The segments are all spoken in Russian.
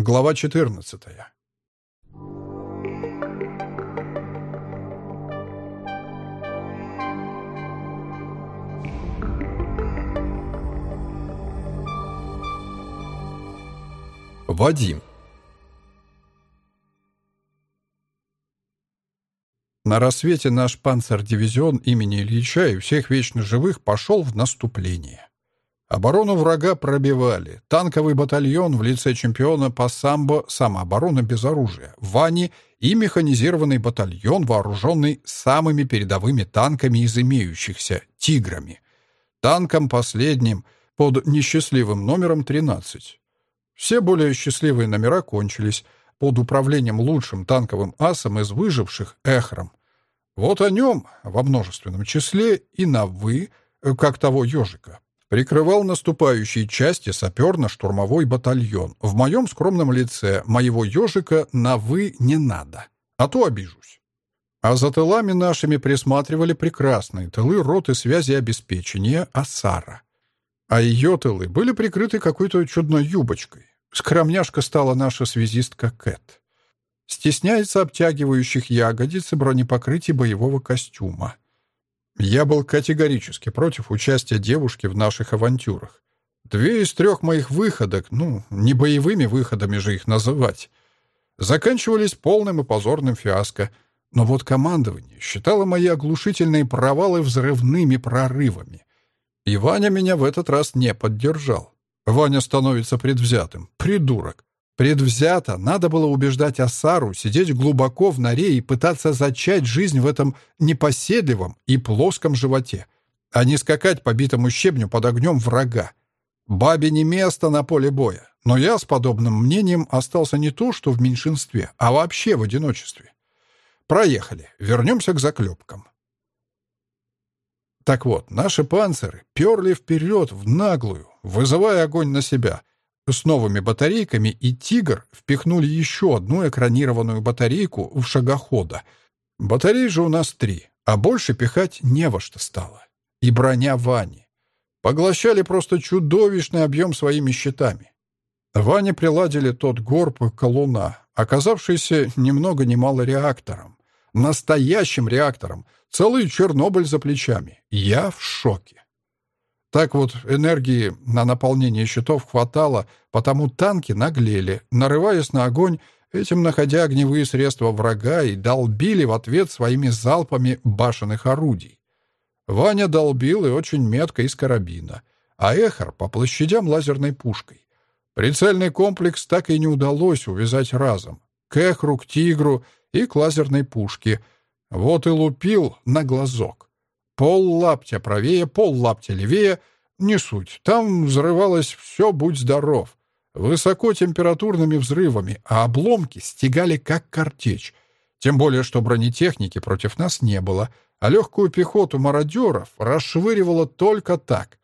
Глава 14. Вадим. На рассвете наш панцердивизион имени Ильича и всех вечно живых пошел в наступление. Оборону врага пробивали. Танковый батальон в лице чемпиона по самбо самообороны без оружия, Вани и механизированный батальон, вооруженный самыми передовыми танками из имеющихся, «Тиграми». Танком последним под несчастливым номером 13. Все более счастливые номера кончились под управлением лучшим танковым асом из выживших Эхром. Вот о нем во множественном числе и на «вы», как того ежика, прикрывал наступающие части саперно-штурмовой батальон. В моем скромном лице моего ежика на «вы» не надо, а то обижусь. А за тылами нашими присматривали прекрасные тылы роты связи обеспечения Асара. А ее тылы были прикрыты какой-то чудной юбочкой. Скромняшка стала наша связистка Кэт. Стесняется обтягивающих ягодиц и бронепокрытий боевого костюма. Я был категорически против участия девушки в наших авантюрах. Две из трех моих выходок, ну, не боевыми выходами же их называть, заканчивались полным и позорным фиаско. Но вот командование считало мои оглушительные провалы взрывными прорывами. И Ваня меня в этот раз не поддержал. Ваня становится предвзятым. Придурок. Предвзято надо было убеждать Асару сидеть глубоко в норе и пытаться зачать жизнь в этом непоседливом и плоском животе, а не скакать по битому щебню под огнем врага. Бабе не место на поле боя, но я с подобным мнением остался не то, что в меньшинстве, а вообще в одиночестве. Проехали, вернемся к заклепкам. Так вот, наши панциры перли вперед в наглую, вызывая огонь на себя — с новыми батарейками, и «Тигр» впихнули еще одну экранированную батарейку в шагохода. Батарей же у нас три, а больше пихать не во что стало. И броня Вани. Поглощали просто чудовищный объем своими щитами. Ване приладили тот горб колуна, оказавшийся ни много ни мало реактором. Настоящим реактором. Целый Чернобыль за плечами. Я в шоке. Так вот, энергии на наполнение щитов хватало, потому танки наглели, нарываясь на огонь, этим находя огневые средства врага и долбили в ответ своими залпами башенных орудий. Ваня долбил и очень метко из карабина, а Эхар — по площадям лазерной пушкой. Прицельный комплекс так и не удалось увязать разом. К Эхру, к Тигру и к лазерной пушке. Вот и лупил на глазок. Пол лаптя правее, пол лаптя левее — не суть. Там взрывалось все «будь здоров». Высокотемпературными взрывами, а обломки стегали как картечь. Тем более, что бронетехники против нас не было, а легкую пехоту мародеров расшвыривало только так.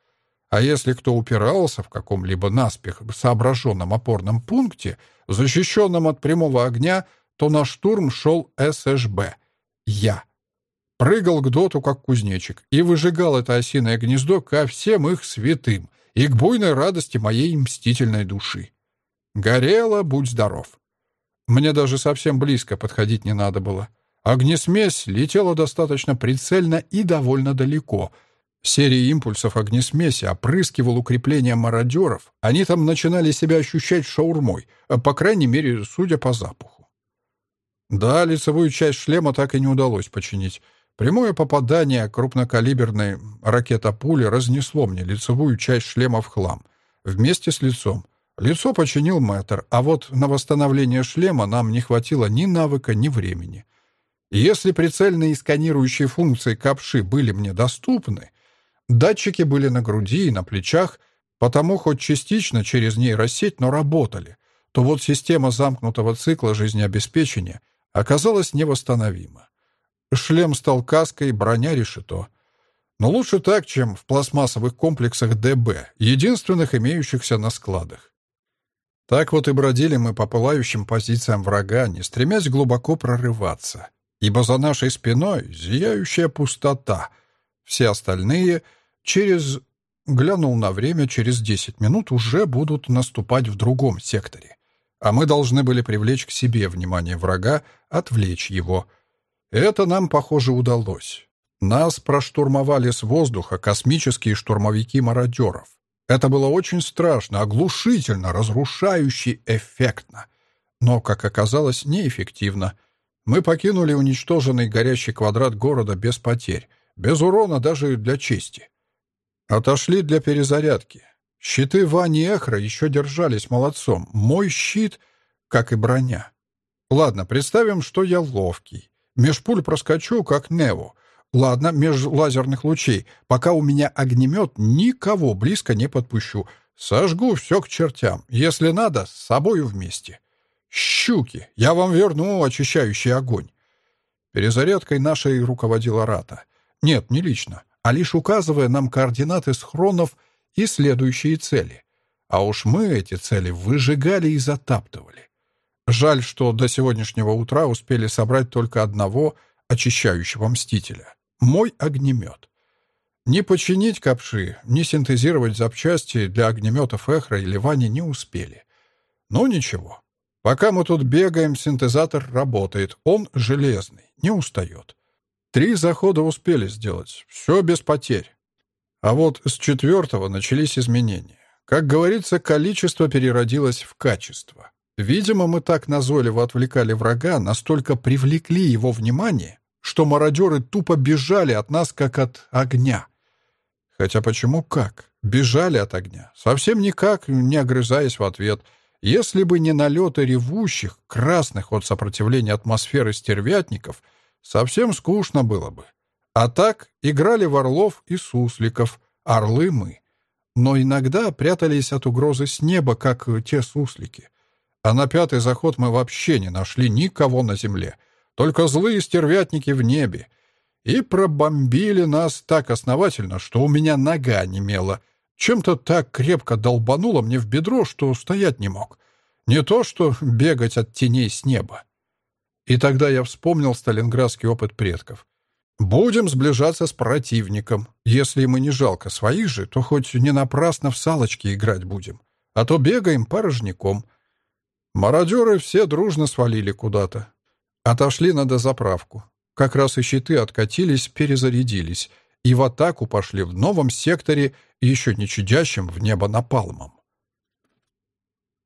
А если кто упирался в каком-либо наспех соображенном опорном пункте, защищенном от прямого огня, то на штурм шел СШБ. Я. Прыгал к доту, как кузнечик, и выжигал это осиное гнездо ко всем их святым и к буйной радости моей мстительной души. Горело, будь здоров. Мне даже совсем близко подходить не надо было. Огнесмесь летела достаточно прицельно и довольно далеко. Серия импульсов огнесмеси опрыскивал укрепления мародеров. Они там начинали себя ощущать шаурмой, по крайней мере, судя по запаху. Да, лицевую часть шлема так и не удалось починить. Прямое попадание крупнокалиберной ракета-пули разнесло мне лицевую часть шлема в хлам. Вместе с лицом. Лицо починил мэтр, а вот на восстановление шлема нам не хватило ни навыка, ни времени. Если прицельные и сканирующие функции капши были мне доступны, датчики были на груди и на плечах, потому хоть частично через нейросеть, но работали, то вот система замкнутого цикла жизнеобеспечения оказалась невосстановима. Шлем стал каской, броня решето. Но лучше так, чем в пластмассовых комплексах ДБ, единственных имеющихся на складах. Так вот и бродили мы по пылающим позициям врага, не стремясь глубоко прорываться, ибо за нашей спиной зияющая пустота. Все остальные через... Глянул на время, через десять минут уже будут наступать в другом секторе. а мы должны были привлечь к себе внимание врага, отвлечь его. Это нам, похоже, удалось. Нас проштурмовали с воздуха космические штурмовики мародеров. Это было очень страшно, оглушительно, разрушающе эффектно. Но, как оказалось, неэффективно. Мы покинули уничтоженный горящий квадрат города без потерь, без урона даже для чести. Отошли для перезарядки. Щиты Вани Эхра еще держались молодцом. Мой щит, как и броня. Ладно, представим, что я ловкий. Меж пуль проскочу, как Нево. Ладно, меж лазерных лучей. Пока у меня огнемет, никого близко не подпущу. Сожгу все к чертям. Если надо, с собою вместе. Щуки, я вам верну очищающий огонь. Перезарядкой нашей руководила Рата. Нет, не лично, а лишь указывая нам координаты схронов и следующие цели. А уж мы эти цели выжигали и затаптывали. Жаль, что до сегодняшнего утра успели собрать только одного очищающего мстителя. Мой огнемет. Не починить капши, не синтезировать запчасти для огнеметов Эхра или Вани не успели. Ну ничего. Пока мы тут бегаем, синтезатор работает. Он железный, не устает. Три захода успели сделать. Все без потерь. А вот с четвертого начались изменения. Как говорится, количество переродилось в качество. Видимо, мы так назойливо отвлекали врага, настолько привлекли его внимание, что мародеры тупо бежали от нас, как от огня. Хотя почему как? Бежали от огня. Совсем никак, не огрызаясь в ответ. Если бы не налеты ревущих, красных от сопротивления атмосферы стервятников, совсем скучно было бы. А так играли в орлов и сусликов, орлы мы. Но иногда прятались от угрозы с неба, как те суслики. А на пятый заход мы вообще не нашли никого на земле — только злые стервятники в небе. И пробомбили нас так основательно, что у меня нога немела. Чем-то так крепко долбануло мне в бедро, что стоять не мог. Не то, что бегать от теней с неба. И тогда я вспомнил сталинградский опыт предков. Будем сближаться с противником. Если ему не жалко своих же, то хоть не напрасно в салочки играть будем. А то бегаем порожняком. Мародеры все дружно свалили куда-то. Отошли на дозаправку. Как раз и щиты откатились, перезарядились, и в атаку пошли в новом секторе, еще не чудящим в небо напалмом.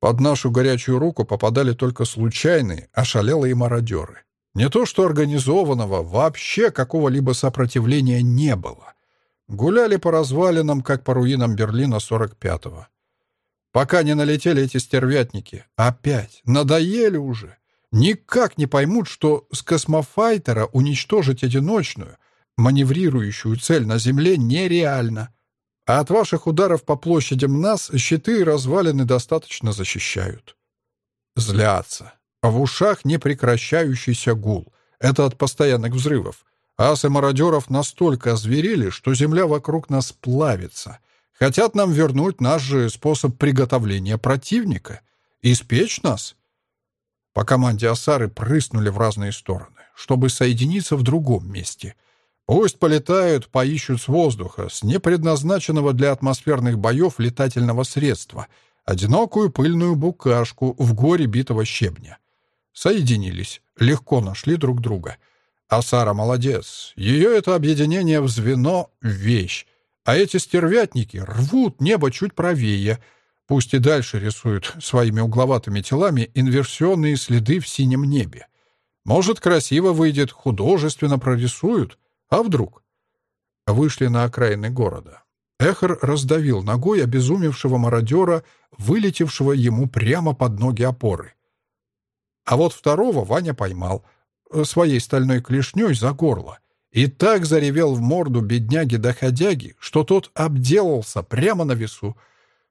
Под нашу горячую руку попадали только случайные, ошалелые мародеры. Не то что организованного, вообще какого-либо сопротивления не было. Гуляли по развалинам, как по руинам Берлина 45-го. Пока не налетели эти стервятники. Опять. Надоели уже никак не поймут, что с космофайтера уничтожить одиночную, маневрирующую цель на Земле нереально. А от ваших ударов по площадям нас щиты и развалины достаточно защищают. Злятся. В ушах непрекращающийся гул. Это от постоянных взрывов. Асы мародеров настолько озверели, что земля вокруг нас плавится. Хотят нам вернуть наш же способ приготовления противника. Испечь нас. По команде Осары прыснули в разные стороны, чтобы соединиться в другом месте. Пусть полетают, поищут с воздуха, с непредназначенного для атмосферных боев летательного средства, одинокую пыльную букашку в горе битого щебня. Соединились, легко нашли друг друга. Асара молодец. Ее это объединение в звено — вещь. А эти стервятники рвут небо чуть правее — Пусть и дальше рисуют своими угловатыми телами инверсионные следы в синем небе. Может, красиво выйдет, художественно прорисуют. А вдруг? Вышли на окраины города. Эхар раздавил ногой обезумевшего мародера, вылетевшего ему прямо под ноги опоры. А вот второго Ваня поймал своей стальной клешней за горло и так заревел в морду бедняги-доходяги, что тот обделался прямо на весу,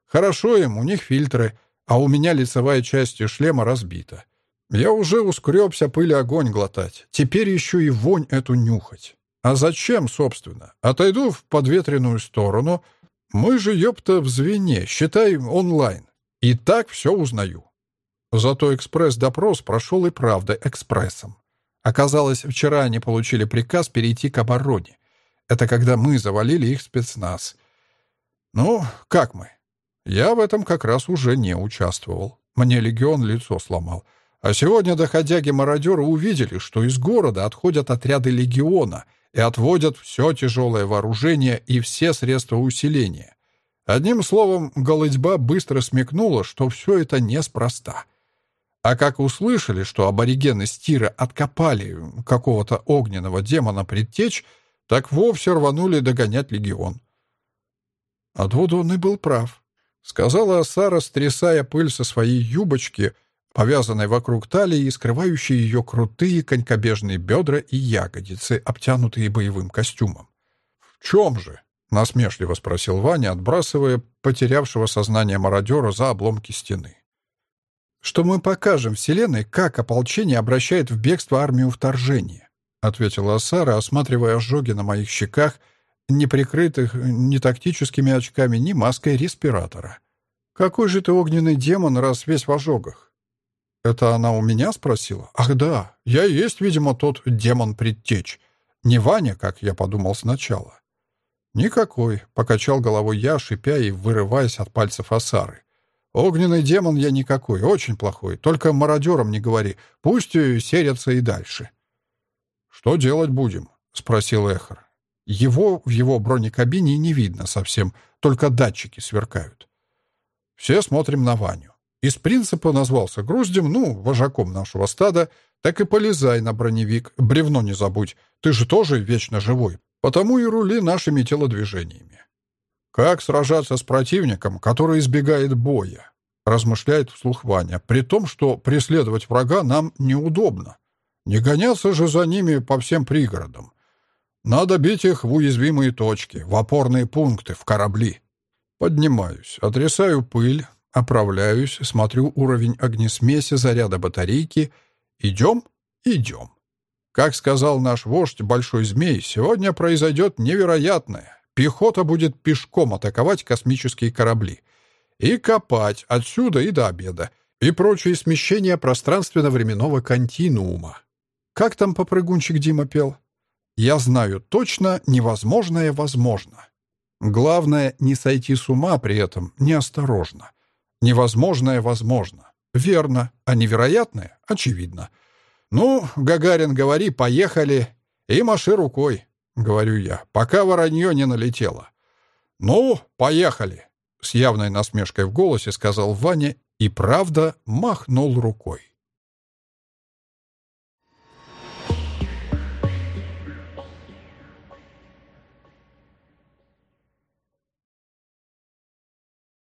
Хорошо им, у них фильтры, а у меня лицевая часть шлема разбита. Я уже ускребся пыль огонь глотать. Теперь еще и вонь эту нюхать. А зачем, собственно? Отойду в подветренную сторону. Мы же, ёпта, в звене, считай, онлайн. И так все узнаю. Зато экспресс-допрос прошел и правда экспрессом. Оказалось, вчера они получили приказ перейти к обороне. Это когда мы завалили их спецназ. Ну, как мы? Я в этом как раз уже не участвовал. Мне легион лицо сломал. А сегодня доходяги-мародеры увидели, что из города отходят отряды легиона и отводят все тяжелое вооружение и все средства усиления. Одним словом, голодьба быстро смекнула, что все это неспроста. А как услышали, что аборигены Стира откопали какого-то огненного демона предтечь, так вовсе рванули догонять легион. А Двудонный был прав, — сказала Сара, стрясая пыль со своей юбочки, повязанной вокруг талии и скрывающей ее крутые конькобежные бедра и ягодицы, обтянутые боевым костюмом. «В чем же?» — насмешливо спросил Ваня, отбрасывая потерявшего сознание мародера за обломки стены что мы покажем Вселенной, как ополчение обращает в бегство армию вторжения», — ответила Сара, осматривая ожоги на моих щеках, не прикрытых ни тактическими очками, ни маской респиратора. «Какой же ты огненный демон, раз весь в ожогах?» «Это она у меня спросила?» «Ах да, я есть, видимо, тот демон-предтечь. Не Ваня, как я подумал сначала». «Никакой», — покачал головой я, шипя и вырываясь от пальцев Асары. Огненный демон я никакой, очень плохой. Только мародерам не говори. Пусть серятся и дальше. «Что делать будем?» — спросил Эхар. Его в его бронекабине не видно совсем, только датчики сверкают. Все смотрим на Ваню. Из принципа назвался груздем, ну, вожаком нашего стада, так и полезай на броневик, бревно не забудь, ты же тоже вечно живой, потому и рули нашими телодвижениями. «Как сражаться с противником, который избегает боя?» — размышляет вслух Ваня, при том, что преследовать врага нам неудобно. Не гоняться же за ними по всем пригородам. Надо бить их в уязвимые точки, в опорные пункты, в корабли. Поднимаюсь, отрясаю пыль, оправляюсь, смотрю уровень огнесмеси заряда батарейки. Идем? Идем. Как сказал наш вождь Большой Змей, сегодня произойдет невероятное. Пехота будет пешком атаковать космические корабли. И копать отсюда и до обеда. И прочие смещения пространственно-временного континуума. Как там попрыгунчик Дима пел? Я знаю точно, невозможное возможно. Главное, не сойти с ума при этом неосторожно. Невозможное возможно. Верно. А невероятное — очевидно. Ну, Гагарин, говори, поехали. И маши рукой. — говорю я, — пока воронье не налетело. «Ну, поехали!» — с явной насмешкой в голосе сказал Ваня и, правда, махнул рукой.